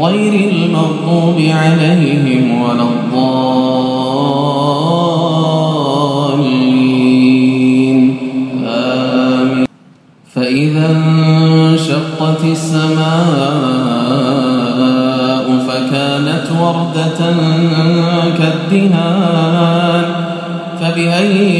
غير المغضوب عليهم ولا الضالين. آمين. فإذا انشقت السماء فكانت وردة كالدهان فبأي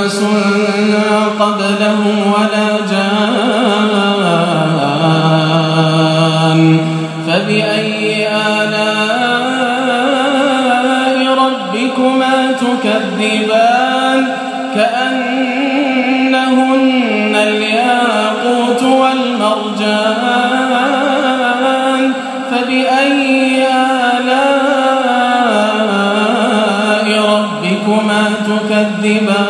إنس قبلهم ولا جان. فبأي آلاء ربكما تكذبان؟ كأنهن الياقوت والمرجان. فبأي آلاء ربكما تكذبان؟